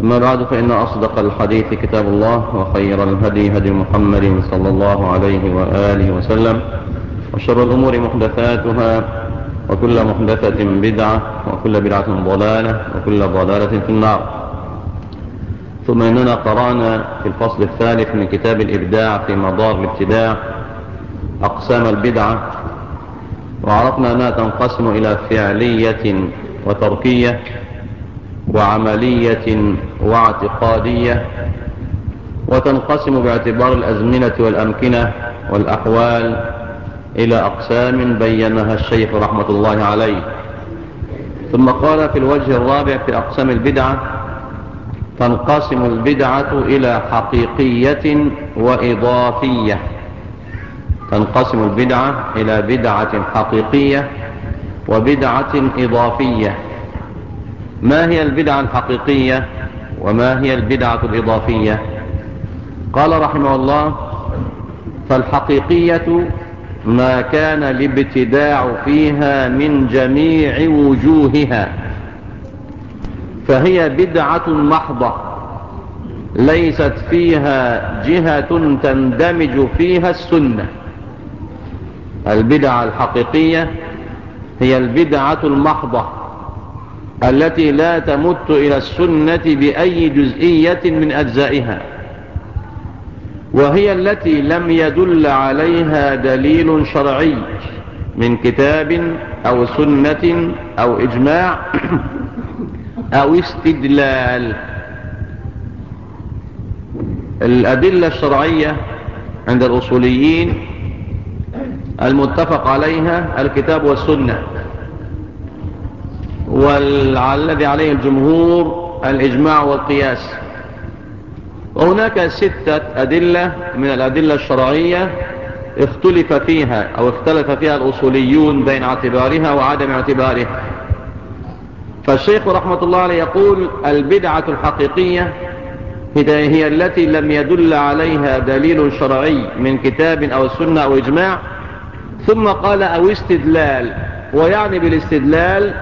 أما بعد فإن أصدق الحديث كتاب الله وخير الهدي هدي محمد صلى الله عليه وآله وسلم وشر الأمور محدثاتها وكل محدثة بدعة وكل بدعة ضلالة وكل ضلالة في النار. ثم إننا قرأنا في الفصل الثالث من كتاب الإبداع في مدار الابتداع أقسام البدعة وعرفنا أنها تنقسم إلى فعلية وتركية وعملية واعتقادية وتنقسم باعتبار الأزمنة والأمكنة والأحوال إلى أقسام بينها الشيخ رحمة الله عليه. ثم قال في الوجه الرابع في أقسام البدعة تنقسم البدعة إلى حقيقية وإضافية. تنقسم البدعة إلى بدعة حقيقية وبدعة إضافية. ما هي البدعة الحقيقية وما هي البدعة الإضافية؟ قال رحمه الله فالحقيقية ما كان الابتداع فيها من جميع وجوهها فهي بدعة محضة ليست فيها جهة تندمج فيها السنة. البدعة الحقيقية هي البدعة المحضة التي لا تمت إلى السنة بأي جزئية من أجزائها. وهي التي لم يدل عليها دليل شرعي من كتاب أو سنة أو إجماع أو استدلال. الأدلة الشرعية عند الأصوليين المتفق عليها الكتاب والسنة. والذي عليه الجمهور الإجماع والقياس. وهناك ستة أدلة من الأدلة الشرعية اختلف فيها أو اختلف فيها الأصوليون بين اعتبارها وعدم اعتبارها. فالشيخ رحمة الله عليه يقول البدعة الحقيقية هي التي لم يدل عليها دليل شرعي من كتاب أو سنة أو إجماع. ثم قال أو استدلال ويعني بالاستدلال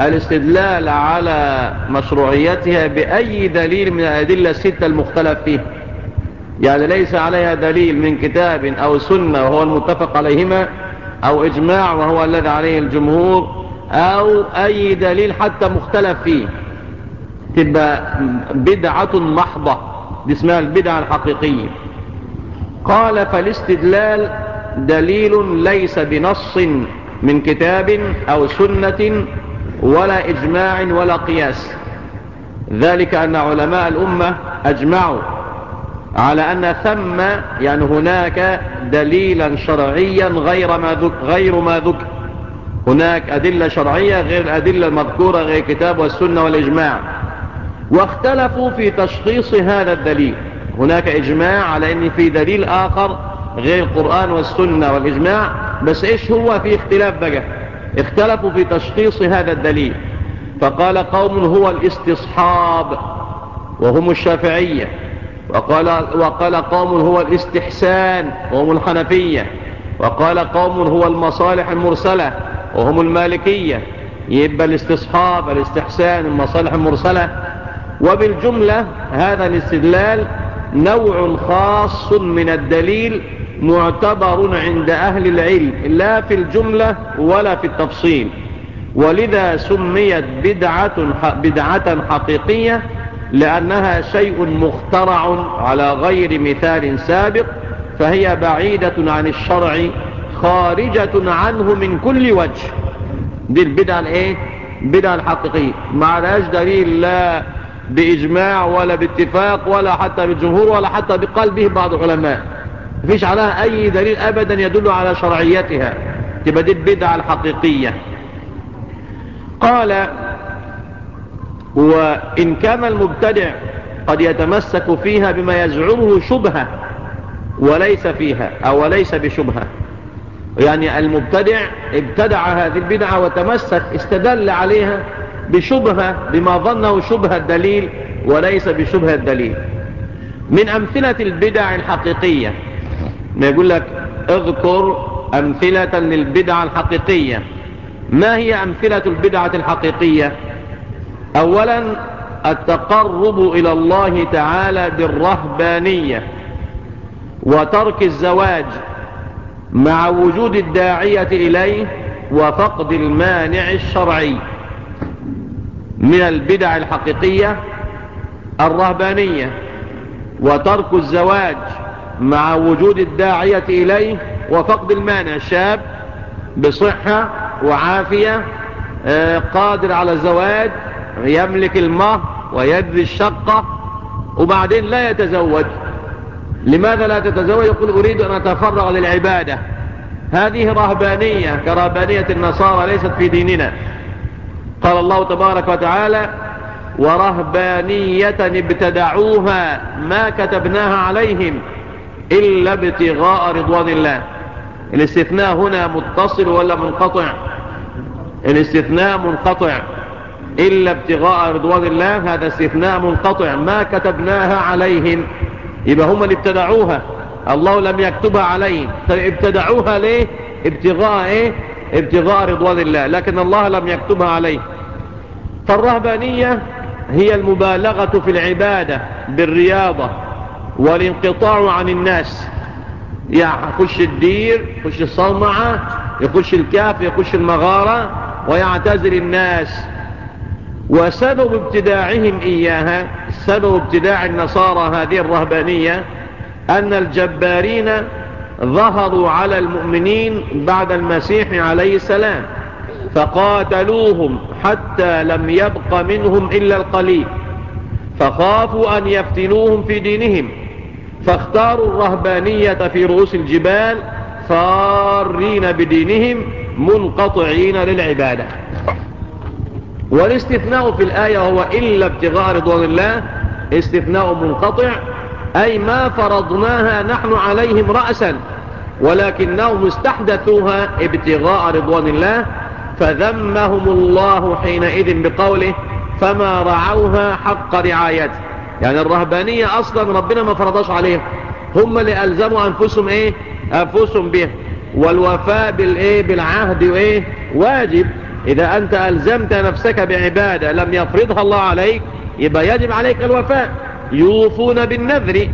الاستدلال على مشروعيتها بأي دليل من الأدلة الستة المختلف فيه. يعني ليس عليها دليل من كتاب أو سنة وهو المتفق عليهما أو إجماع وهو الذي عليه الجمهور أو أي دليل حتى مختلف فيه. تبقى بدعة محضة دي اسمها البدعة الحقيقية. قال فالاستدلال دليل ليس بنص من كتاب أو سنة ولا إجماع ولا قياس. ذلك أن علماء الأمة أجمعوا على أن ثم يعني هناك دليلا شرعيا غير ما ذكر, غير ما ذكر هناك أدلة شرعية غير الأدلة المذكورة غير الكتاب والسنة والإجماع. واختلفوا في تشخيص هذا الدليل. هناك إجماع على أن في دليل آخر غير القرآن والسنة والإجماع. بس إيش هو في اختلاف بقى؟ اختلفوا في تشخيص هذا الدليل. فقال قوم هو الاستصحاب وهم الشافعية. وقال, وقال قوم هو الاستحسان وهم الحنفية. وقال قوم هو المصالح المرسلة وهم المالكية. يبقى الاستصحاب الاستحسان المصالح المرسلة. وبالجملة هذا الاستدلال نوع خاص من الدليل معتبر عند أهل العلم لا في الجملة ولا في التفصيل. ولذا سميت بدعة, بدعة حقيقية لأنها شيء مخترع على غير مثال سابق فهي بعيدة عن الشرع خارجة عنه من كل وجه. دي البدعة الإيه؟ بدعة الحقيقية. ما لهاش دليل لا بإجماع ولا باتفاق ولا حتى بالجمهور ولا حتى بقلبه بعض العلماء. مفيش عليها أي دليل أبدا يدل على شرعيتها. تبقى دي البدعة الحقيقية. قال وإن كان المبتدع قد يتمسك فيها بما يزعمه شبهة وليس فيها أو ليس بشبهة. يعني المبتدع ابتدع هذه البدعة وتمسك استدل عليها بشبهة بما ظنه شبهة الدليل وليس بشبهة الدليل. من أمثلة البدع الحقيقية ما يقول لك اذكر أمثلة للبدع الحقيقية. ما هي أمثلة البدعة الحقيقية؟ أولا التقرب إلى الله تعالى بالرهبانية وترك الزواج مع وجود الداعية إليه وفقد المانع الشرعي. من البدع الحقيقية الرهبانية وترك الزواج مع وجود الداعية إليه وفقد المانع. شاب بصحة وعافية آه، قادر على الزواج يملك المهر ويدري الشقة وبعدين لا يتزوج. لماذا لا تتزوج؟ يقول أريد أن أتفرغ للعبادة. هذه رهبانية كرهبانية النصارى ليست في ديننا. قال الله تبارك وتعالى ورهبانية ابتدعوها ما كتبناها عليهم إلا ابتغاء رضوان الله. الاستثناء هنا متصل ولا منقطع؟ الاستثناء منقطع. إلا ابتغاء رضوان الله هذا استثناء منقطع. ما كتبناها عليهم. يبقى هم اللي ابتدعوها. الله لم يكتبها عليهم. ابتدعوها ليه؟ ابتغاء إيه؟ ابتغاء رضوان الله. لكن الله لم يكتبها عليه فالرهبانية هي المبالغة في العبادة بالرياضة. والانقطاع عن الناس. يخش الدير يخش الصومعة يخش الكاف يخش المغارة ويعتزل الناس. وسبب ابتداعهم إياها سبب ابتداع النصارى هذه الرهبانية أن الجبارين ظهروا على المؤمنين بعد المسيح عليه السلام فقاتلوهم حتى لم يبق منهم إلا القليل فخافوا أن يفتنوهم في دينهم. فاختاروا الرهبانية في رؤوس الجبال فارين بدينهم منقطعين للعبادة. والاستثناء في الآية هو إلا ابتغاء رضوان الله استثناء منقطع أي ما فرضناها نحن عليهم رأسا ولكنهم استحدثوها ابتغاء رضوان الله فذمهم الله حينئذ بقوله فما رعوها حق رعايته. يعني الرهبانية أصلا ربنا ما فرضاش عليهم هم اللي ألزموا أنفسهم إيه؟ أنفسهم به والوفاء بالإيه؟ بالعهد وإيه؟ واجب. إذا أنت ألزمت نفسك بعبادة لم يفرضها الله عليك يبقى يجب عليك الوفاء. يوفون بالنذر.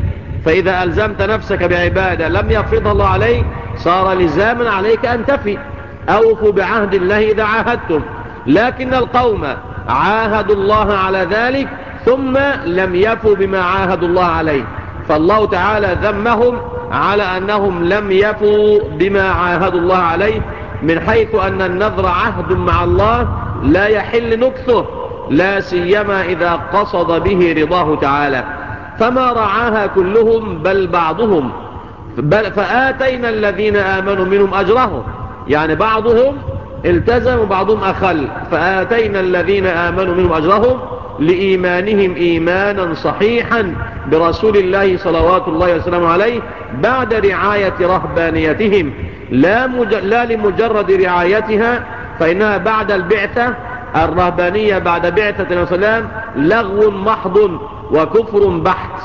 فإذا ألزمت نفسك بعبادة لم يفرضها الله عليك صار لزاما عليك أن تفي. أوفوا بعهد الله إذا عاهدتم. لكن القوم عاهدوا الله على ذلك ثم لم يفوا بما عاهدوا الله عليه. فالله تعالى ذمهم على أنهم لم يفوا بما عاهدوا الله عليه من حيث أن النذر عهد مع الله لا يحل نكثه لا سيما إذا قصد به رضاه تعالى. فما رعاها كلهم بل بعضهم. بل فآتينا الذين آمنوا منهم أجرهم. يعني بعضهم التزم وبعضهم أخل. فآتينا الذين آمنوا منهم أجرهم لإيمانهم إيمانا صحيحا برسول الله صلوات الله وسلم عليه بعد رعاية رهبانيتهم. لا, مج... لا لمجرد رعايتها فإنها بعد البعثة الرهبانية بعد بعثة الإسلام لغو محض وكفر بحت.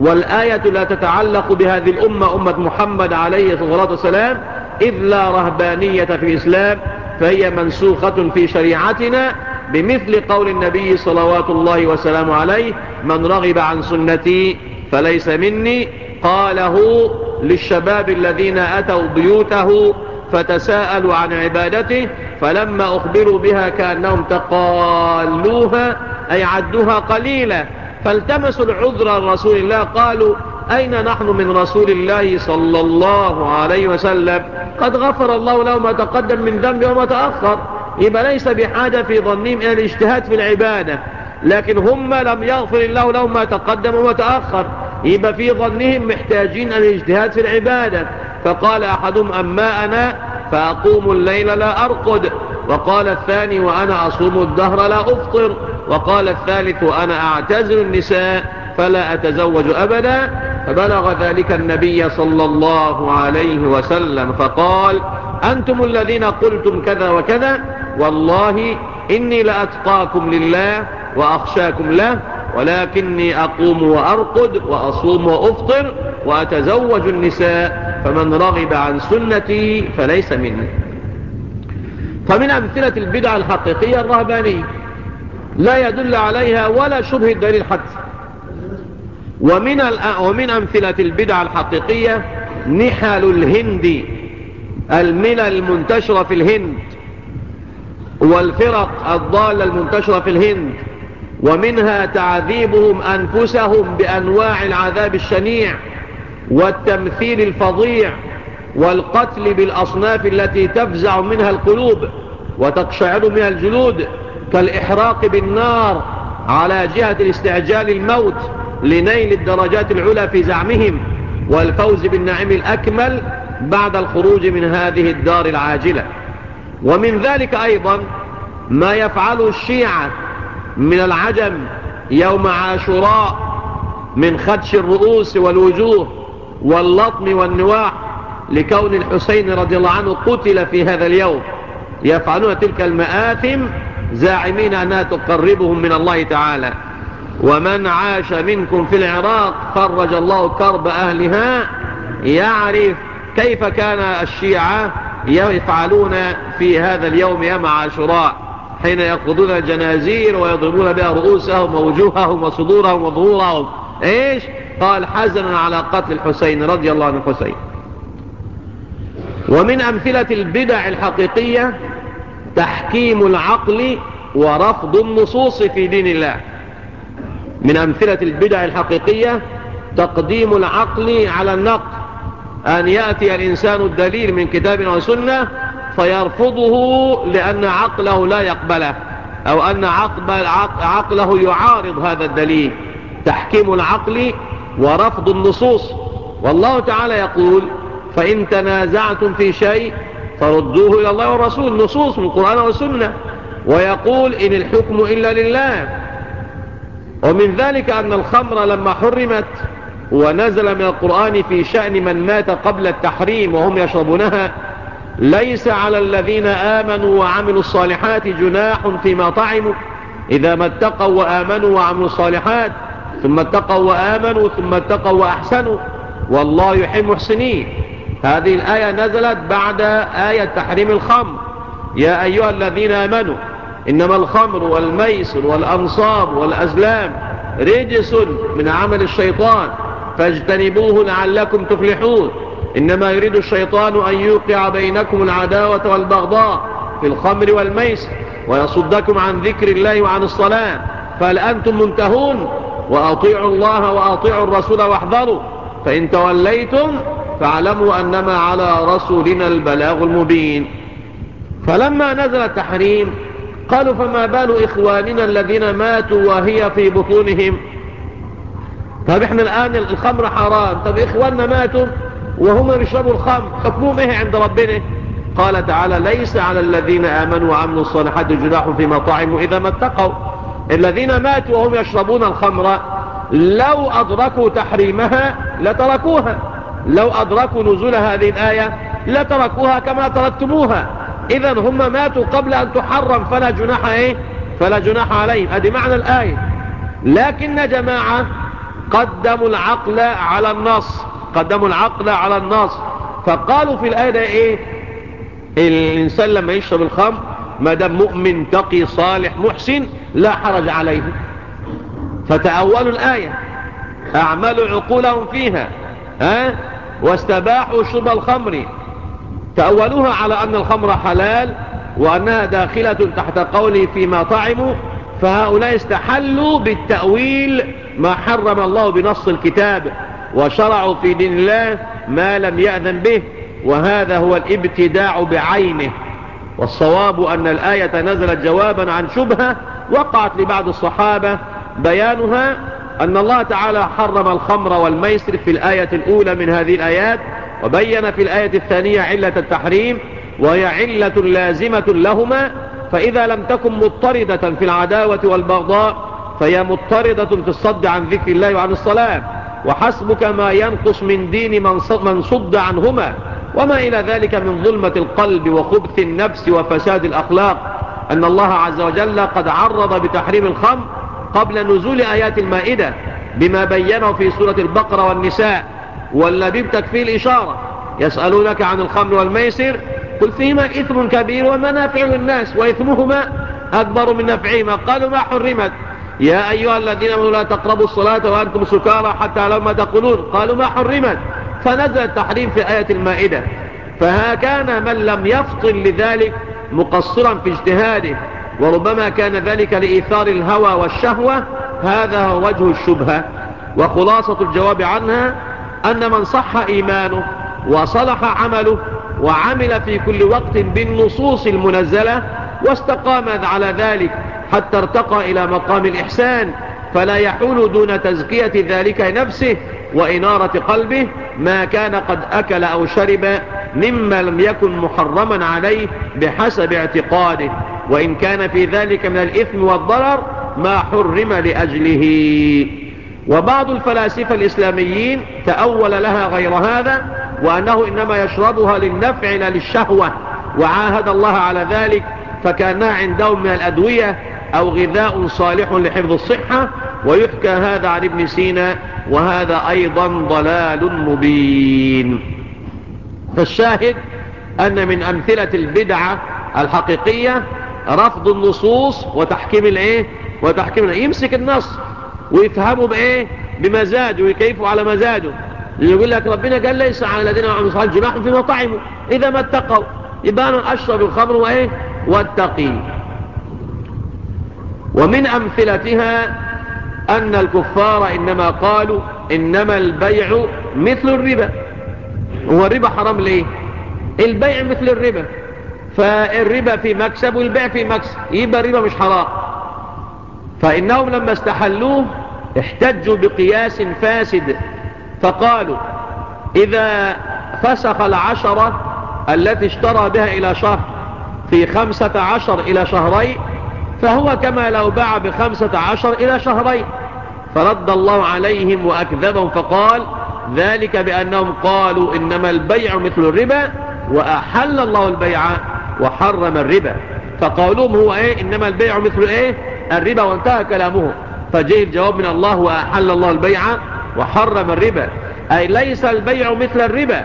والآية لا تتعلق بهذه الأمة أمة محمد عليه الصلاة والسلام إذ لا رهبانية في الإسلام فهي منسوخة في شريعتنا بمثل قول النبي صلوات الله وسلام عليه من رغب عن سنتي فليس مني قاله للشباب الذين أتوا بيوته فتساءلوا عن عبادته فلما أخبروا بها كأنهم تقالوها أي عدوها قليلة فالتمسوا العذر رسول الله قالوا أين نحن من رسول الله صلى الله عليه وسلم؟ قد غفر الله له ما تقدم من ذنب وما تأخر. يبقى ليس بحاجة في ظنهم إلى الاجتهاد في العبادة لكن هم لم يغفر الله لهم ما تقدم وما تأخر. يبقى في ظنهم محتاجين الاجتهاد في العبادة. فقال أحدهم أما أنا فأقوم الليل لا أرقد. وقال الثاني وأنا أصوم الدهر لا أفطر. وقال الثالث وأنا أعتزل النساء فلا أتزوج أبدا. فبلغ ذلك النبي صلى الله عليه وسلم فقال أنتم الذين قلتم كذا وكذا والله إني لأتقاكم لله وأخشاكم له ولكني أقوم وأرقد وأصوم وأفطر وأتزوج النساء فمن رغب عن سنتي فليس مني. فمن أمثلة البدع الحقيقية الرهبانية لا يدل عليها ولا شبه الدليل حتى. ومن, ومن أمثلة البدع الحقيقية نحل الهند الملل المنتشرة في الهند. والفرق الضالة المنتشرة في الهند ومنها تعذيبهم أنفسهم بأنواع العذاب الشنيع والتمثيل الفظيع والقتل بالأصناف التي تفزع منها القلوب وتقشعر منها الجلود كالإحراق بالنار على جهة الاستعجال الموت لنيل الدرجات العلى في زعمهم والفوز بالنعيم الأكمل بعد الخروج من هذه الدار العاجلة. ومن ذلك أيضا ما يفعله الشيعة من العجم يوم عاشوراء من خدش الرؤوس والوجوه واللطم والنواح لكون الحسين رضي الله عنه قتل في هذا اليوم. يفعلون تلك المآثم زاعمين أنها تقربهم من الله تعالى. ومن عاش منكم في العراق فرج الله كرب أهلها يعرف كيف كان الشيعة يفعلون في هذا اليوم يوم عاشوراء حين يأخذون الجنازير ويضربون بها رؤوسهم ووجوههم وصدورهم وظهورهم. إيش؟ قال حزنا على قتل الحسين رضي الله عنه الحسين. ومن أمثلة البدع الحقيقية تحكيم العقل ورفض النصوص في دين الله. من أمثلة البدع الحقيقية تقديم العقل على النقل أن يأتي الإنسان الدليل من كتاب وسنة فيرفضه لأن عقله لا يقبله أو أن عقله يعارض هذا الدليل. تحكيم العقل ورفض النصوص. والله تعالى يقول فإن تنازعتم في شيء فردوه إلى الله والرسول. نصوص من القرآن والسنة. ويقول إن الحكم إلا لله. ومن ذلك أن الخمر لما حرمت ونزل من القرآن في شأن من مات قبل التحريم وهم يشربونها. ليس على الذين آمنوا وعملوا الصالحات جناح فيما طعموا. إذا ما اتقوا وآمنوا وعملوا الصالحات ثم اتقوا وآمنوا ثم اتقوا وأحسنوا. والله يحب محسنين هذه الآية نزلت بعد آية تحريم الخمر. يا أيها الذين آمنوا إنما الخمر والميسر والأنصاب والأزلام رجس من عمل الشيطان. فاجتنبوه لعلكم تفلحون. إنما يريد الشيطان أن يوقع بينكم العداوة والبغضاء في الخمر والميسر ويصدكم عن ذكر الله وعن الصلاة. فهل أنتم منتهون؟ وأطيعوا الله وأطيعوا الرسول واحذروا. فإن توليتم فاعلموا أنما على رسولنا البلاغ المبين. فلما نزل التحريم قالوا فما بال إخواننا الذين ماتوا وهي في بطونهم؟ طب إحنا الآن الخمر حرام. طب إخواننا ماتوا وهم بيشربوا الخمر حكمهم إيه عند ربنا؟ قال تعالى ليس على الذين آمنوا وعملوا الصالحات جناح فيما طعموا إذا ما اتقوا. الذين ماتوا وهم يشربون الخمر لو أدركوا تحريمها لتركوها. لو أدركوا نزول هذه الآية لتركوها كما تركتموها. إذا هم ماتوا قبل أن تحرم فلا جناح إيه؟ فلا جناح عليهم. هذه معنى الآية. لكن جماعة قدموا العقل على النص. قدموا العقل على النص. فقالوا في الآية إيه؟ الإنسان لما يشرب الخمر ما دام مؤمن تقي صالح محسن لا حرج عليه. فتأولوا الآية. أعملوا عقولهم فيها. ها؟ واستباحوا شرب الخمر. تأولوها على أن الخمر حلال وأنها داخلة تحت قوله فيما طعموا. فهؤلاء استحلوا بالتأويل ما حرم الله بنص الكتاب وشرعوا في دين الله ما لم يأذن به وهذا هو الابتداع بعينه. والصواب أن الآية نزلت جوابا عن شبهة وقعت لبعض الصحابة. بيانها أن الله تعالى حرم الخمر والميسر في الآية الأولى من هذه الآيات وبين في الآية الثانية علة التحريم وهي علة لازمة لهما فإذا لم تكن مضطردة في العداوة والبغضاء فهي مضطردة في الصد عن ذكر الله وعن الصلاة. وحسبك ما ينقص من دين من صد عنهما. وما إلى ذلك من ظلمة القلب وخبث النفس وفساد الأخلاق. أن الله عز وجل قد عرض بتحريم الخمر قبل نزول آيات المائدة بما بينه في سورة البقرة والنساء. والذي بتكفيه الإشارة. يسألونك عن الخمر والميسر قل فيهما إثم كبير ومنافع للناس وإثمهما أكبر من نفعهما. قالوا ما حرمت؟ يا أيها الذين آمنوا لا تقربوا الصلاة وأنتم سكارى حتى لما تقولون. قالوا ما حرمت؟ فنزل التحريم في آية المائدة. فها كان من لم يفطن لذلك مقصرا في اجتهاده وربما كان ذلك لإيثار الهوى والشهوة. هذا هو وجه الشبهة. وخلاصة الجواب عنها أن من صح إيمانه وصلح عمله وعمل في كل وقت بالنصوص المنزلة واستقام على ذلك حتى ارتقى إلى مقام الإحسان. فلا يحول دون تزكية ذلك نفسه وإنارة قلبه ما كان قد أكل أو شرب مما لم يكن محرما عليه بحسب اعتقاده. وإن كان في ذلك من الإثم والضرر ما حرم لأجله. وبعض الفلاسفة الإسلاميين تأول لها غير هذا وأنه إنما يشربها للنفع لا للشهوة وعاهد الله على ذلك فكأنها عندهم من الأدوية أو غذاء صالح لحفظ الصحة ويحكى هذا عن ابن سينا وهذا أيضا ضلال مبين. فالشاهد أن من أمثلة البدعة الحقيقية رفض النصوص وتحكيم الإيه؟ وتحكيم؟ يمسك النص ويفهمه بإيه؟ بمزاجه ويكيفه على مزاجه. يقول لك ربنا قال ليس على الذين عملوا صالح جماح في مطعمه إذا ما اتقوا. يبقى أنا أشرب الخمر وإيه؟ واتقي. ومن أمثلتها أن الكفار إنما قالوا إنما البيع مثل الربا. هو الربا حرام ليه؟ البيع مثل الربا. فالربا في مكسب والبيع في مكسب. يبقى الربا مش حرام. فإنهم لما استحلوه احتجوا بقياس فاسد. فقالوا إذا فسخ العشرة التي اشترى بها إلى شهر في خمسة عشر إلى شهرين فهو كما لو باع بخمسة عشر إلى شهرين. فرد الله عليهم وأكذبهم فقال ذلك بأنهم قالوا إنما البيع مثل الربا وأحل الله البيع وحرم الربا. فقولهم هو إيه؟ إنما البيع مثل إيه؟ الربا. وانتهى كلامه. فجاء الجواب من الله وأحل الله البيع وحرم الربا. أي ليس البيع مثل الربا.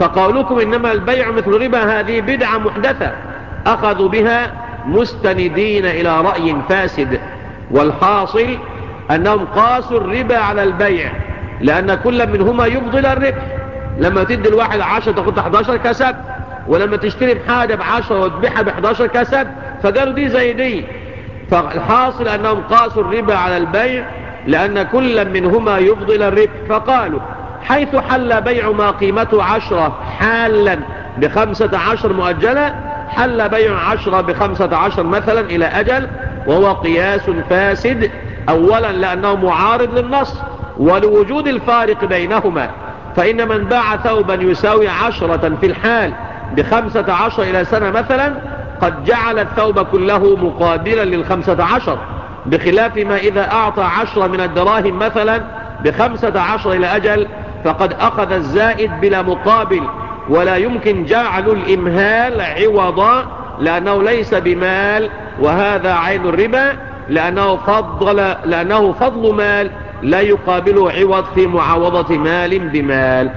فقولكم إنما البيع مثل الربا هذه بدعة محدثة. أخذوا بها مستندين إلى رأي فاسد. والحاصل أنهم قاسوا الربا على البيع لأن كل منهما يفضل الربح. لما تدي الواحد عشر تاخد 11 كسب ولما تشتري بحاجة بعشرة وتبيعها ب 11 كسب فقالوا دي زي دي. فالحاصل أنهم قاسوا الربا على البيع لأن كل منهما يفضل الربح. فقالوا حيث حل بيع ما قيمته عشرة حالا بخمسة عشر مؤجلة حل بيع عشرة بخمسة عشر مثلا إلى أجل وهو قياس فاسد أولا لأنه معارض للنص ولوجود الفارق بينهما. فإن من باع ثوبا يساوي عشرة في الحال بخمسة عشر إلى سنة مثلا قد جعل الثوب كله مقابلا للخمسة عشر. بخلاف ما إذا أعطى عشرة من الدراهم مثلا بخمسة عشر إلى أجل فقد أخذ الزائد بلا مقابل ولا يمكن جعل الإمهال عوضا لأنه ليس بمال وهذا عين الربا لأنه فضل, لأنه فضل مال لا يقابله عوض في معاوضة مال بمال.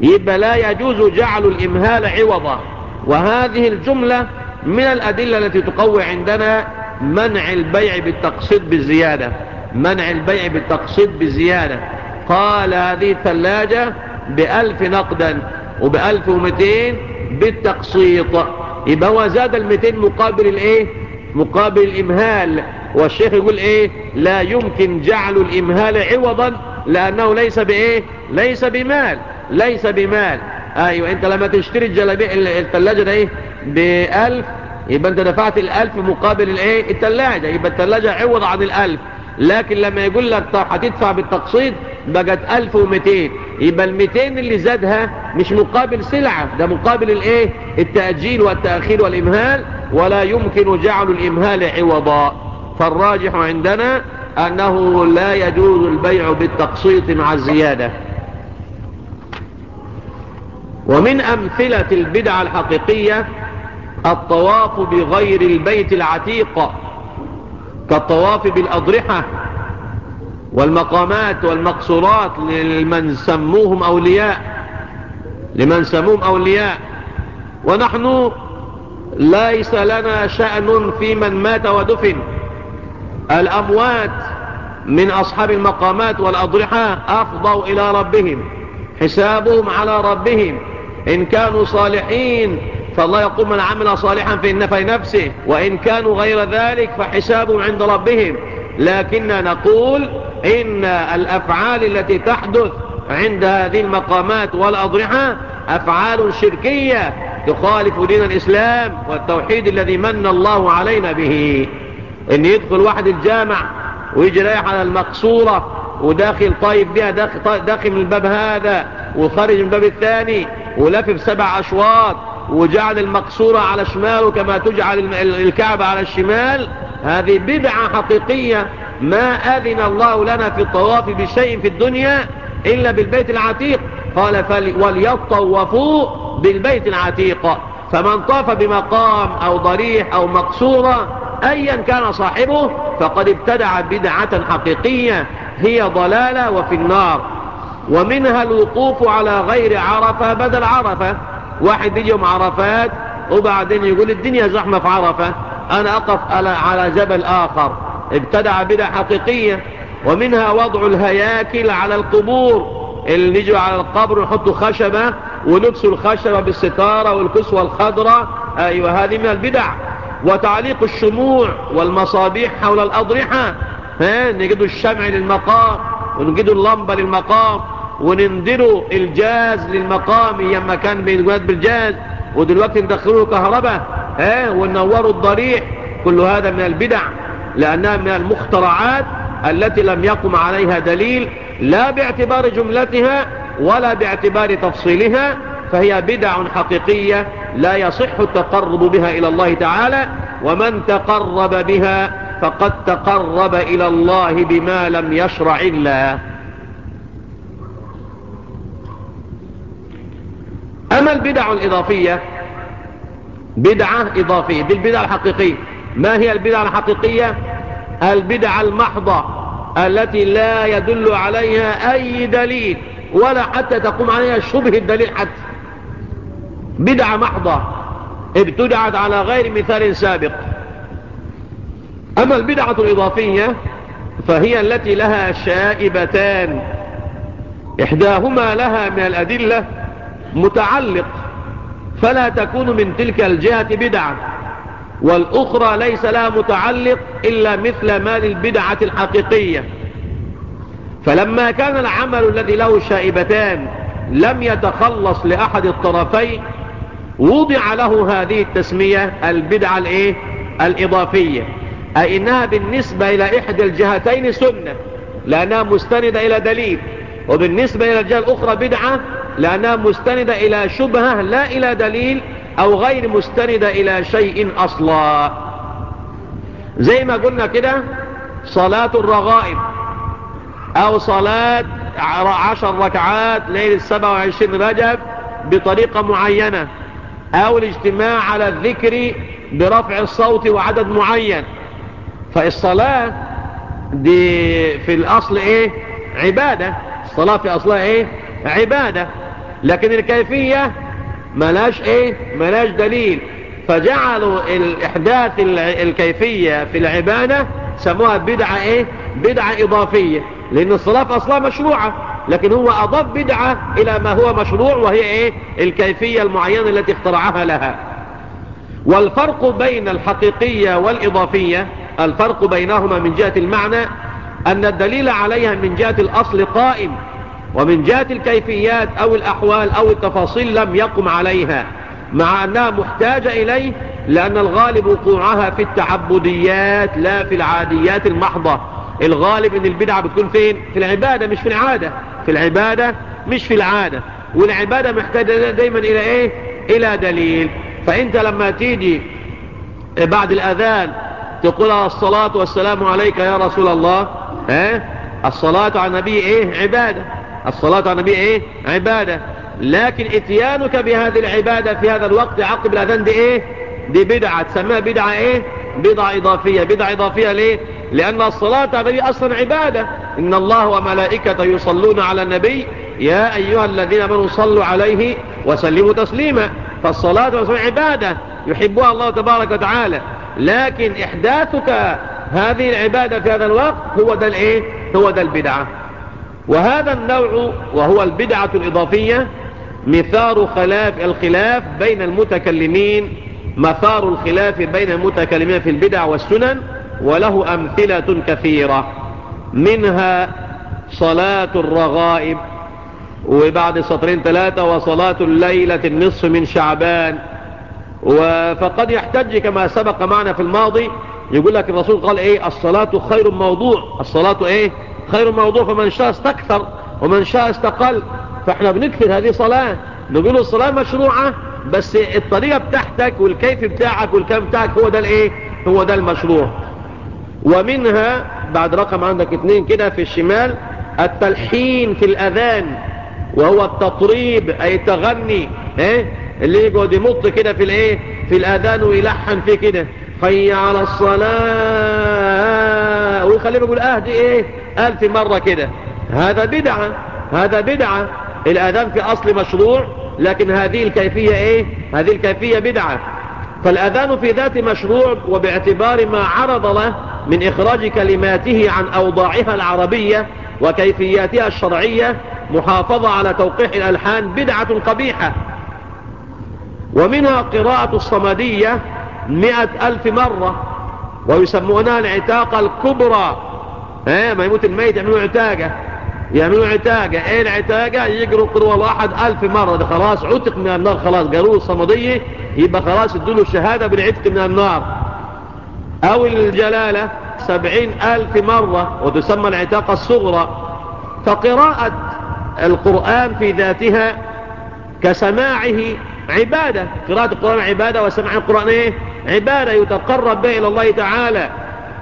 يبقى لا يجوز جعل الإمهال عوضا. وهذه الجملة من الأدلة التي تقوي عندنا منع البيع بالتقسيط بالزيادة منع البيع بالتقسيط بالزيادة. قال هذه الثلاجة بألف نقدا وبألف ومتين بالتقسيط. يبقى هو زاد المتين مقابل الإيه؟ مقابل الإمهال. والشيخ يقول إيه؟ لا يمكن جعل الإمهال عوضا لأنه ليس بإيه؟ ليس بمال ليس بمال. أيوه أنت لما تشتري الجلابية الثلاجة ده إيه؟ بألف يبقى انت دفعت الألف مقابل الايه؟ الثلاجه يبقى الثلاجه عوض عن الألف. لكن لما يقول لك هتدفع بالتقسيط؟ بقت 1200 يبقى ال 200 اللي زادها مش مقابل سلعة. ده مقابل الايه؟ التأجيل والتأخير والإمهال. ولا يمكن جعل الإمهال عوضا. فالراجح عندنا أنه لا يجوز البيع بالتقسيط مع الزيادة. ومن أمثلة البدع الحقيقية الطواف بغير البيت العتيق كالطواف بالأضرحة والمقامات والمقصورات لمن سموهم أولياء لمن سموهم أولياء. ونحن ليس لنا شأن في من مات ودفن. الأموات من أصحاب المقامات والأضرحة أفضوا إلى ربهم حسابهم على ربهم. إن كانوا صالحين فالله يقول من عمل صالحا في نفسه وإن كانوا غير ذلك فحسابهم عند ربهم. لكننا نقول إن الأفعال التي تحدث عند هذه المقامات والأضرحة أفعال شركية تخالف دين الإسلام والتوحيد الذي من الله علينا به. إن يدخل واحد الجامع ويجي رايح على المقصورة وداخل طيب بها داخل, داخل من الباب هذا وخارج من الباب الثاني ولفف سبع أشواط وجعل المقصورة على شماله كما تجعل الكعبة على الشمال. هذه بدعة حقيقية. ما أذن الله لنا في الطواف بشيء في الدنيا إلا بالبيت العتيق. قال وليطوفوا بالبيت العتيق. فمن طاف بمقام أو ضريح أو مقصورة أيا كان صاحبه فقد ابتدع بدعة حقيقية. هي ضلالة وفي النار. ومنها الوقوف على غير عرفة بدل عرفة. واحد يجي يوم عرفات وبعدين يقول الدنيا زحمة في عرفة. أنا أقف على جبل آخر. ابتدع بدع حقيقية. ومنها وضع الهياكل على القبور. اللي نجوا على القبر ونحطوا خشبة ونكسوا الخشبة بالستارة والكسوة الخضراء. أيوة هذه من البدع. وتعليق الشموع والمصابيح حول الأضرحة. ها نجدوا الشمع للمقام ونجدوا اللمبة للمقام. ونندروا الجاز للمقام يما كان بيتجاد بالجاز ودلوقتي ندخلوا كهرباء ها ونوروا الضريح كل هذا من البدع لأنها من المخترعات التي لم يقم عليها دليل لا باعتبار جملتها ولا باعتبار تفصيلها فهي بدع حقيقية لا يصح التقرب بها إلى الله تعالى ومن تقرب بها فقد تقرب إلى الله بما لم يشرع الله أما البدع الإضافية بدعة إضافية. دي البدع الحقيقية. ما هي البدع الحقيقية؟ البدع المحضة التي لا يدل عليها أي دليل ولا حتى تقوم عليها شبه الدليل حتى. بدعة محضة ابتدعت على غير مثال سابق. أما البدعة الإضافية فهي التي لها شائبتان. إحداهما لها من الأدلة متعلق فلا تكون من تلك الجهة بدعة. والأخرى ليس لها متعلق إلا مثل ما للبدعة الحقيقية. فلما كان العمل الذي له شائبتان لم يتخلص لأحد الطرفين وضع له هذه التسمية البدعة الإيه؟ الإضافية. أي إنها بالنسبة إلى إحدى الجهتين سنة لأنها مستندة إلى دليل. وبالنسبة إلى الجهة الأخرى بدعة لأنها مستندة إلى شبهة لا إلى دليل أو غير مستندة إلى شيء أصلا. زي ما قلنا كده صلاة الرغائب أو صلاة عشر ركعات ليلة السبع وعشرين رجب بطريقة معينة أو الاجتماع على الذكر برفع الصوت وعدد معين. فالصلاة دي في الأصل إيه؟ عبادة. الصلاة في أصلها إيه؟ عبادة. لكن الكيفية ملاش إيه؟ ملاش دليل. فجعلوا الإحداث الكيفية في العبادة سموها بدعة إيه؟ بدعة إضافية. لأن الصلاة في أصلها مشروعة لكن هو أضاف بدعة إلى ما هو مشروع وهي إيه؟ الكيفية المعينة التي اخترعها لها. والفرق بين الحقيقية والإضافية الفرق بينهما من جهة المعنى أن الدليل عليها من جهة الأصل قائم. ومن جهة الكيفيات أو الأحوال أو التفاصيل لم يقم عليها مع أنها محتاجة إليه لأن الغالب وقوعها في التعبديات لا في العاديات المحضة. الغالب إن البدعة بتكون فين؟ في العبادة مش في العادة. في العبادة مش في العادة. والعبادة محتاجة دايما إلى إيه؟ إلى دليل. فأنت لما تيجي بعد الأذان تقول الصلاة والسلام عليك يا رسول الله آه الصلاة على النبي إيه؟ عبادة. الصلاة على النبي إيه؟ عبادة. لكن إتيانك بهذه العبادة في هذا الوقت عقب الأذان دي إيه؟ دي بدعة. تسميها بدعة إيه؟ بدعة إضافية. بدعة إضافية ليه؟ لأن الصلاة على النبي أصلا عبادة. إن الله وملائكته يصلون على النبي. يا أيها الذين آمنوا صلوا عليه وسلموا تسليما. فالصلاة والسلام عبادة. يحبها الله تبارك وتعالى. لكن إحداثك هذه العبادة في هذا الوقت هو ده الإيه؟ هو ده البدعة. وهذا النوع وهو البدعة الإضافية مثار خلاف الخلاف بين المتكلمين مثار الخلاف بين المتكلمين في البدع والسنن وله أمثلة كثيرة. منها صلاة الرغائب وبعد سطرين ثلاثة وصلاة الليلة النصف من شعبان. فقد يحتج كما سبق معنا في الماضي يقول لك الرسول قال إيه؟ الصلاة خير موضوع. الصلاة إيه؟ خير موضوع فمن شاء استكثر ومن شاء استقل. فإحنا بنكثر هذه صلاة. نقول الصلاة مشروعة بس الطريقة بتاعتك والكيف بتاعك والكم بتاعك هو ده الإيه؟ هو ده المشروع. ومنها بعد رقم عندك اتنين كده في الشمال التلحين في الأذان وهو التطريب أي تغني إيه؟ اللي يقعد يمط كده في الإيه؟ في الأذان ويلحن فيه كده. حي على الصلاة. ويخليه يقول آه دي إيه؟ ألف مرة كده. هذا بدعة. هذا بدعة. الآذان في أصل مشروع لكن هذه الكيفية إيه؟ هذه الكيفية بدعة. فالآذان في ذات مشروع وباعتبار ما عرض له من إخراج كلماته عن أوضاعها العربية وكيفياتها الشرعية محافظة على توقيح الألحان بدعة قبيحة. ومنها قراءة الصمدية مئة ألف مرة ويسمونها العتاقة الكبرى. إيه ما يموت الميت يعملوا عتاقة. يعملوا عتاقة. إيه العتاقة؟ يقروا قروة واحد ألف مرة. ده خلاص عتق من النار خلاص قالوا الصمدية يبقى خلاص ادوله الشهادة بالعتق من النار. أو الجلالة سبعين ألف مرة وتسمى العتاقة الصغرى. فقراءة القرآن في ذاتها كسماعه عبادة. قراءة القرآن عبادة وسماع القرآن إيه؟ عبادة يتقرب به إلى الله تعالى.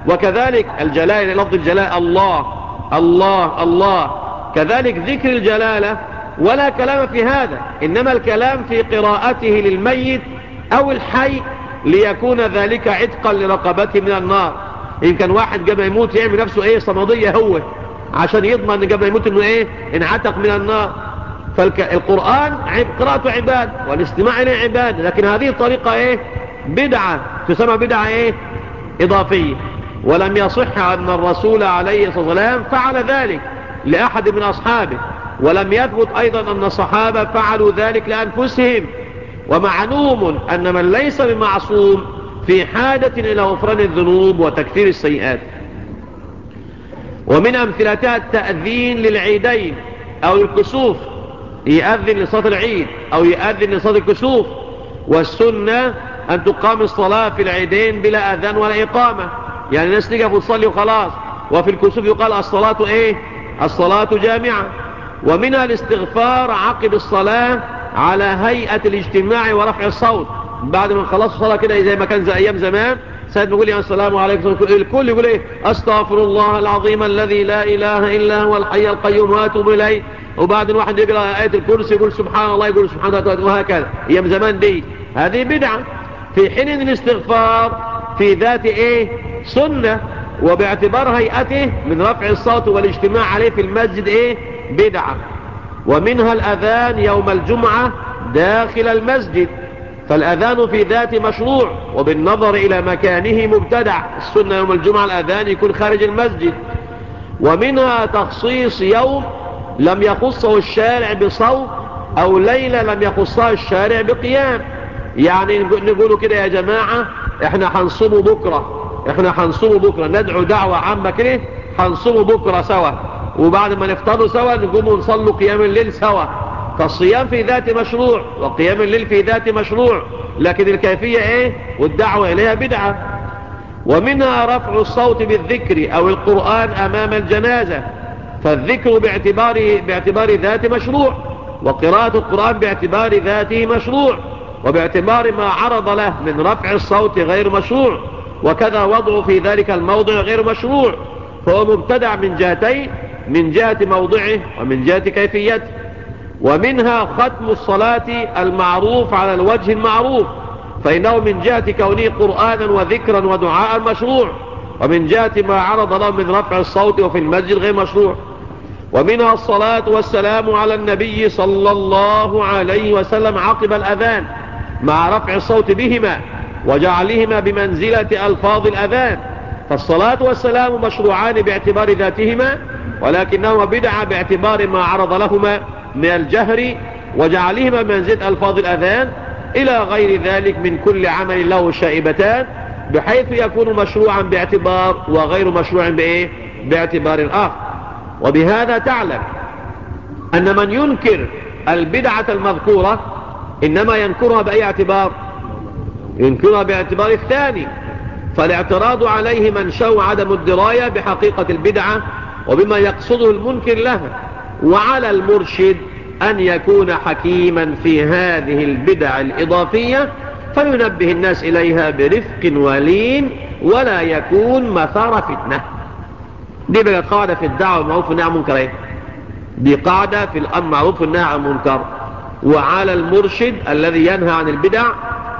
وكذلك الجلالة لفظ الجلالة الله الله الله. كذلك ذكر الجلالة ولا كلام في هذا. إنما الكلام في قراءته للميت أو الحي ليكون ذلك عتقا لرقبته من النار. يمكن واحد قبل يموت يعمل نفسه إيه صمدية هو عشان يضمن قبل يموت إنه إيه انعتق من النار. فالقرآن قراءته عباد والاستماع إليه عباد لكن هذه الطريقة إيه بدعة تسمى بدعة إيه؟ إضافية. ولم يصح أن الرسول عليه الصلاة والسلام فعل ذلك لأحد من أصحابه. ولم يثبت أيضا أن الصحابة فعلوا ذلك لأنفسهم. ومعلوم أن من ليس بمعصوم في حاجة إلى غفران الذنوب وتكفير السيئات. ومن أمثلتها التأذين للعيدين أو الكسوف يأذن لصلاة العيد أو يأذن لصلاة الكسوف. والسنة أن تقام الصلاة في العيدين بلا أذان ولا إقامة. يعني الناس تقف وتصلي وخلاص. وفي الكسوف يقال الصلاة إيه؟ الصلاة جامعة. ومنها الاستغفار عقب الصلاة على هيئة الاجتماع ورفع الصوت. بعد ما خلص الصلاة كده زي ما كان زي أيام زمان سيد بيقول يا السلام عليكم. الكل يقول إيه؟ أستغفر الله العظيم الذي لا إله إلا هو الحي القيوم وأتوب إليه. وبعد واحد يقرأ آية الكرسي يقول سبحان الله يقول سبحان الله وهكذا. أيام زمان دي. هذه بدعة. في حين الاستغفار في ذات إيه؟ سنة وباعتبار هيئته من رفع الصوت والاجتماع عليه في المسجد إيه؟ بدعة. ومنها الأذان يوم الجمعة داخل المسجد. فالأذان في ذات مشروع وبالنظر إلى مكانه مبتدع. السنة يوم الجمعة الأذان يكون خارج المسجد. ومنها تخصيص يوم لم يخصه الشارع بصوت أو ليلة لم يخصها الشارع بقيام. يعني نقولوا كده يا جماعة إحنا هنصوم بكرة. إحنا هنصوم بكرة. ندعو دعوة عامة كده هنصوم بكرة سوا. وبعد ما نفطروا سوا نقوم ونصلوا قيام الليل سوا. فالصيام في ذات مشروع وقيام الليل في ذات مشروع. لكن الكيفية إيه؟ والدعوة إليها بدعة. ومنها رفع الصوت بالذكر أو القرآن أمام الجنازة. فالذكر باعتبار, باعتبار ذات مشروع وقراءة القرآن باعتبار ذاته مشروع. وباعتبار ما عرض له من رفع الصوت غير مشروع وكذا وضع في ذلك الموضع غير مشروع فهو مبتدع من جهتين من جهة موضعه ومن جهة كيفيته. ومنها ختم الصلاة المعروف على الوجه المعروف فإنه من جهة كونه قرآنا وذكرا ودعاء مشروع ومن جهة ما عرض له من رفع الصوت وفي المسجد غير مشروع. ومنها الصلاة والسلام على النبي صلى الله عليه وسلم عقب الأذان. مع رفع الصوت بهما وجعلهما بمنزلة ألفاظ الأذان. فالصلاة والسلام مشروعان باعتبار ذاتهما ولكنهما بدعة باعتبار ما عرض لهما من الجهر وجعلهما بمنزلة ألفاظ الأذان. إلى غير ذلك من كل عمل له شائبتان بحيث يكون مشروعا باعتبار وغير مشروع بإيه؟ باعتبار آخر وبهذا تعلم أن من ينكر البدعة المذكورة إنما ينكرها بأي اعتبار؟ ينكرها باعتبار الثاني. فالاعتراض عليه من شو عدم الدراية بحقيقة البدعة وبما يقصده المنكر لها وعلى المرشد أن يكون حكيما في هذه البدع الإضافية فينبه الناس إليها برفق ولين ولا يكون مثار فتنة. دي بقى قاعدة في الدعوة المعروف والنهي عن المنكر إيه؟ دي قاعدة في الأمر معروف والنهي عن المنكر وعلى المرشد الذي ينهى عن البدع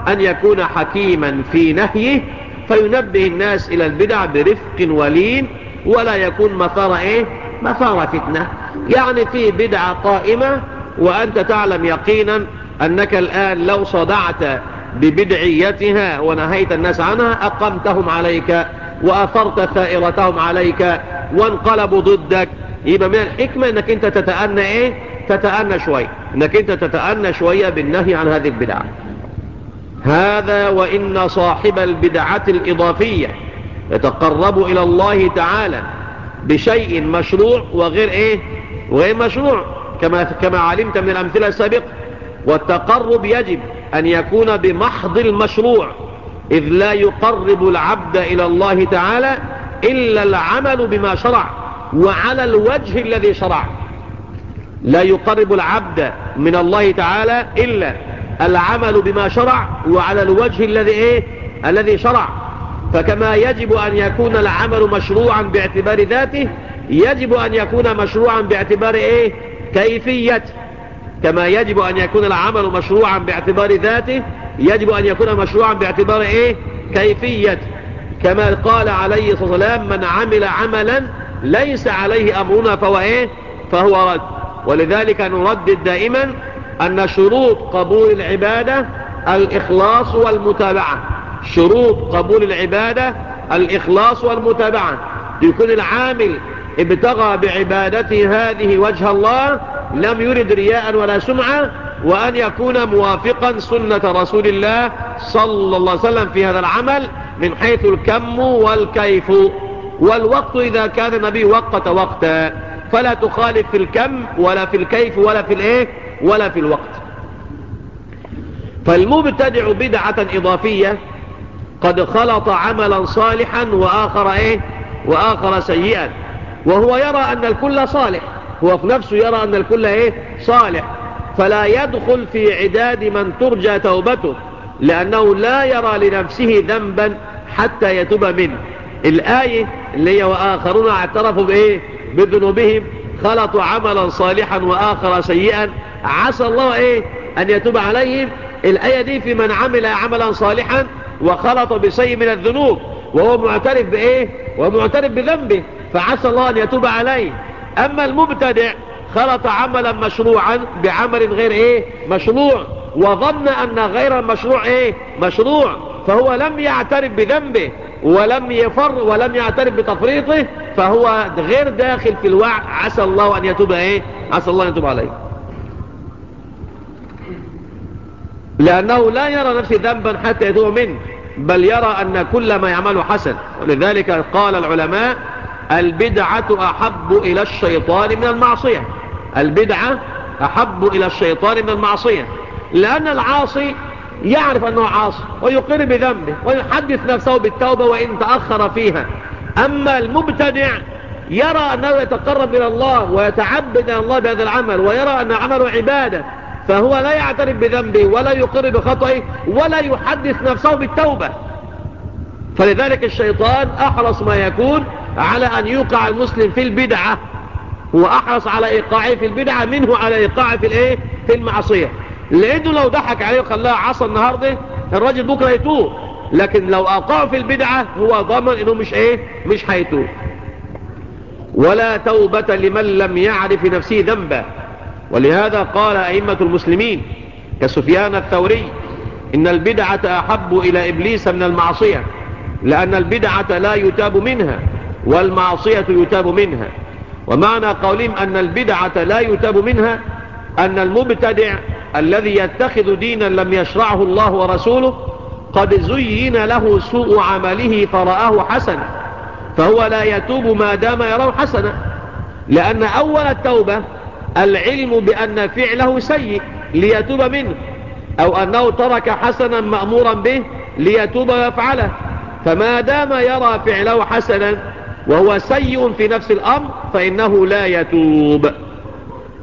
أن يكون حكيما في نهيه فينبه الناس إلى البدع برفق ولين ولا يكون مثار إيه؟ مثار فتنة. يعني في بدعة قائمة وأنت تعلم يقينا أنك الآن لو صدعت ببدعيتها ونهيت الناس عنها أقمتهم عليك وأثرت ثائرتهم عليك وانقلبوا ضدك. يبقى من الحكمة أنك أنت تتأنى إيه؟ تتأنى شوية أنك أنت تتأنى شوية بالنهي عن هذه البدعة. هذا وإن صاحب البدعة الإضافية يتقرب إلى الله تعالى بشيء مشروع وغير إيه؟ وغير مشروع. كما, كما علمت من الأمثلة السابقة. والتقرب يجب أن يكون بمحض المشروع. إذ لا يقرب العبد إلى الله تعالى إلا العمل بما شرع. وعلى الوجه الذي شرع. لا يقرب العبد من الله تعالى إلا العمل بما شرع وعلى الوجه الذي إيه؟ الذي شرع. فكما يجب أن يكون العمل مشروعا باعتبار ذاته يجب أن يكون مشروعا باعتبار إيه؟ كيفية. كما يجب أن يكون العمل مشروعا باعتبار ذاته يجب أن يكون مشروعا باعتبار إيه؟ كيفية. كما قال عليه الصلاة والسلام من عمل عملا ليس عليه أمرنا فهو إيه؟ فهو رد. ولذلك نردد دائما أن شروط قبول العبادة الإخلاص والمتابعة. شروط قبول العبادة الإخلاص والمتابعة. يكون العامل ابتغى بعبادته هذه وجه الله لم يرد رياء ولا سمعة وأن يكون موافقا سنة رسول الله صلى الله عليه وسلم في هذا العمل من حيث الكم والكيف. والوقت إذا كان النبي وقت وقتا. فلا تخالف في الكم ولا في الكيف ولا في الايه ولا في الوقت. فالمبتدع بدعة إضافية قد خلط عملا صالحا وآخر إيه وآخر سيئا. وهو يرى أن الكل صالح. هو في نفسه يرى أن الكل إيه صالح. فلا يدخل في عداد من ترجى توبته لأنه لا يرى لنفسه ذنبا حتى يتوب منه. الآية اللي هي وآخرون اعترفوا بإيه؟ بذنوبهم خلطوا عملا صالحا وآخر سيئا. عسى الله إيه؟ أن يتوب عليهم. الآية دي في من عمل عملا صالحا وخلط بشيء من الذنوب وهو معترف بإيه؟ ومعترف بذنبه فعسى الله أن يتوب عليه. أما المبتدع خلط عملا مشروعا بعمل غير إيه؟ مشروع. وظن أن غير المشروع إيه؟ مشروع. فهو لم يعترف بذنبه. ولم يفر ولم يعترف بتفريطه فهو غير داخل في الوعي. عسى الله أن يتوب إيه عسى الله أن يتوب عليه. لأنه لا يرى نفسه ذنبا حتى يتوب منه بل يرى أن كل ما يعمله حسن. ولذلك قال العلماء البدعة أحب إلى الشيطان من المعصية. البدعة أحب إلى الشيطان من المعصية. لأن العاصي يعرف أنه عاصي ويقر بذنبه ويحدث نفسه بالتوبة وإن تأخر فيها. أما المبتدع يرى أنه يتقرب إلى الله ويتعبد إلى الله بهذا العمل ويرى أن عمله عبادة فهو لا يعترف بذنبه ولا يقر بخطئه ولا يحدث نفسه بالتوبة. فلذلك الشيطان أحرص ما يكون على أن يوقع المسلم في البدعة. هو أحرص على إيقاعه في البدعة منه على إيقاعه في الإيه؟ في المعصية. لأنه لو ضحك عليه وخلاها عصى النهاردة الراجل بكرة يتوب لكن لو أوقعه في البدعة هو ضمن إنه مش إيه؟ مش هيتوب ولا توبة لمن لم يعرف نفسه ذنبا ولهذا قال أئمة المسلمين كسفيان الثوري إن البدعة أحب إلى إبليس من المعصية لأن البدعة لا يتاب منها والمعصية يتاب منها. ومعنى قولهم أن البدعة لا يتاب منها أن المبتدع الذي يتخذ دينا لم يشرعه الله ورسوله قد زين له سوء عمله فرآه حسنا فهو لا يتوب ما دام يراه حسنا. لأن أول التوبة العلم بأن فعله سيء ليتوب منه أو أنه ترك حسنا مأمورا به ليتوب ويفعله. فما دام يرى فعله حسنا وهو سيء في نفس الأمر فإنه لا يتوب.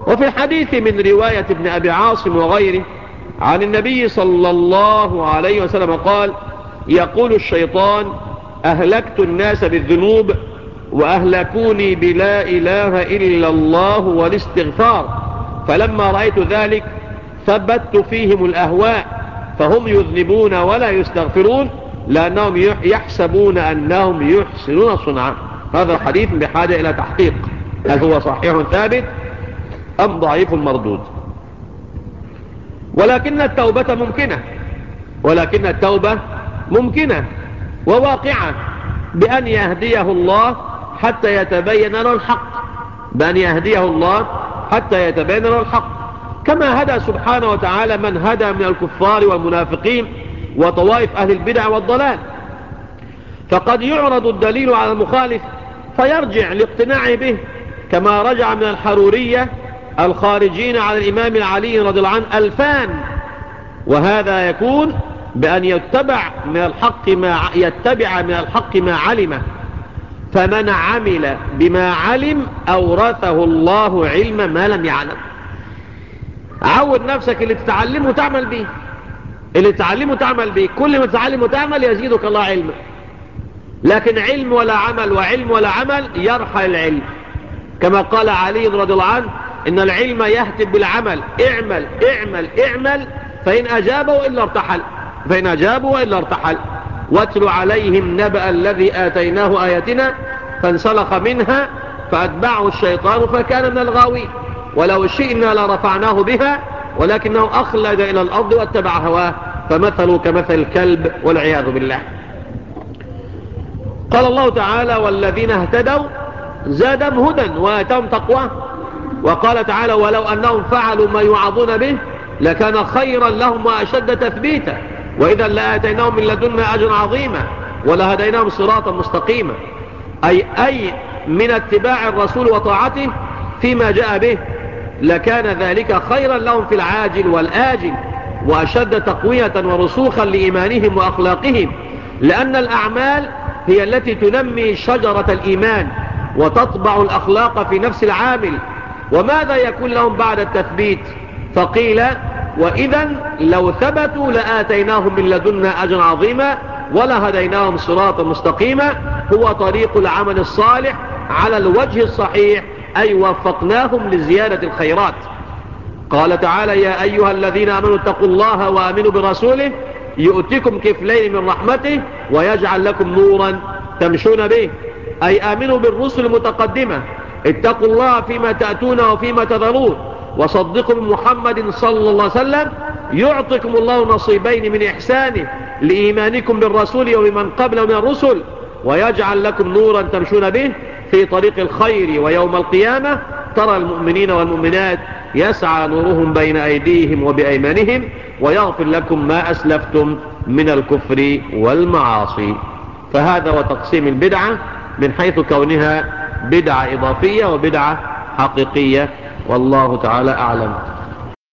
وفي الحديث من رواية ابن أبي عاصم وغيره عن النبي صلى الله عليه وسلم قال يقول الشيطان أهلكت الناس بالذنوب وأهلكوني بلا إله إلا الله والاستغفار. فلما رأيت ذلك ثبت فيهم الأهواء فهم يذنبون ولا يستغفرون لأنهم يحسبون أنهم يحسنون صنعا. هذا الحديث بحاجة إلى تحقيق. هل هو صحيح ثابت؟ أم ضعيف مردود. ولكن التوبة ممكنة. ولكن التوبة ممكنة وواقعة بأن يهديه الله حتى يتبين له الحق. بأن يهديه الله حتى يتبين له الحق. كما هدى سبحانه وتعالى من هدى من الكفار والمنافقين وطوائف أهل البدع والضلال. فقد يعرض الدليل على المخالف فيرجع لاقتناعه به كما رجع من الحرورية الخارجين على الإمام العلي رضي الله عنه ألفان. وهذا يكون بأن يتبع من الحق ما يتبع من الحق ما علمه. فمن عمل بما علم أورثه الله علم ما لم يعلم. عود نفسك اللي تتعلمه تعمل به. اللي تتعلمه تعمل به. كل ما تتعلمه تعمل يزيدك الله علما. لكن علم ولا عمل وعلم ولا عمل يرحل العلم. كما قال علي رضي الله عنه إن العلم يهتب بالعمل. اعمل اعمل اعمل فإن أجابوا إلا ارتحل. فإن أجابوا إلا ارتحل. واتل عليهم نبأ الذي آتيناه آياتنا فانسلخ منها فأتبعه الشيطان فكان من الغاوين. ولو شئنا لرفعناه بها ولكنه أخلد إلى الأرض واتبع هواه. فمثلوا كمثل الكلب والعياذ بالله. قال الله تعالى والذين اهتدوا زادهم هدى وآتهم تقوى وقال تعالى ولو أنهم فعلوا ما يوعظون به لكان خيرا لهم وأشد تثبيتا. وإذا لآتيناهم من لدنا أجر عظيما ولهديناهم صراطا مستقيما. أي, أي من اتباع الرسول وطاعته فيما جاء به لكان ذلك خيرا لهم في العاجل والآجل وأشد تقوية ورسوخا لإيمانهم وأخلاقهم. لأن الأعمال هي التي تنمي شجرة الإيمان وتطبع الأخلاق في نفس العامل. وماذا يكون لهم بعد التثبيت؟ فقيل وإذا لو ثبتوا لآتيناهم من لدنا أجر عظيما ولهديناهم صراطا مستقيما هو طريق العمل الصالح على الوجه الصحيح أي وفقناهم لزيادة الخيرات. قال تعالى يا أيها الذين أمنوا اتقوا الله وآمنوا برسوله يؤتكم كفلين من رحمته ويجعل لكم نورا تمشون به. أي آمنوا بالرسل المتقدمة. اتقوا الله فيما تأتون وفيما تذرون. وصدقوا بمحمد صلى الله عليه وسلم. يعطيكم الله نصيبين من إحسانه لإيمانكم بالرسول وبمن قبل من الرسل. ويجعل لكم نورا تمشون به في طريق الخير. ويوم القيامة ترى المؤمنين والمؤمنات يسعى نورهم بين أيديهم وبأيمانهم. ويغفر لكم ما أسلفتم من الكفر والمعاصي. فهذا وتقسيم البدعة من حيث كونها بدعة إضافية وبدعة حقيقية. والله تعالى أعلم.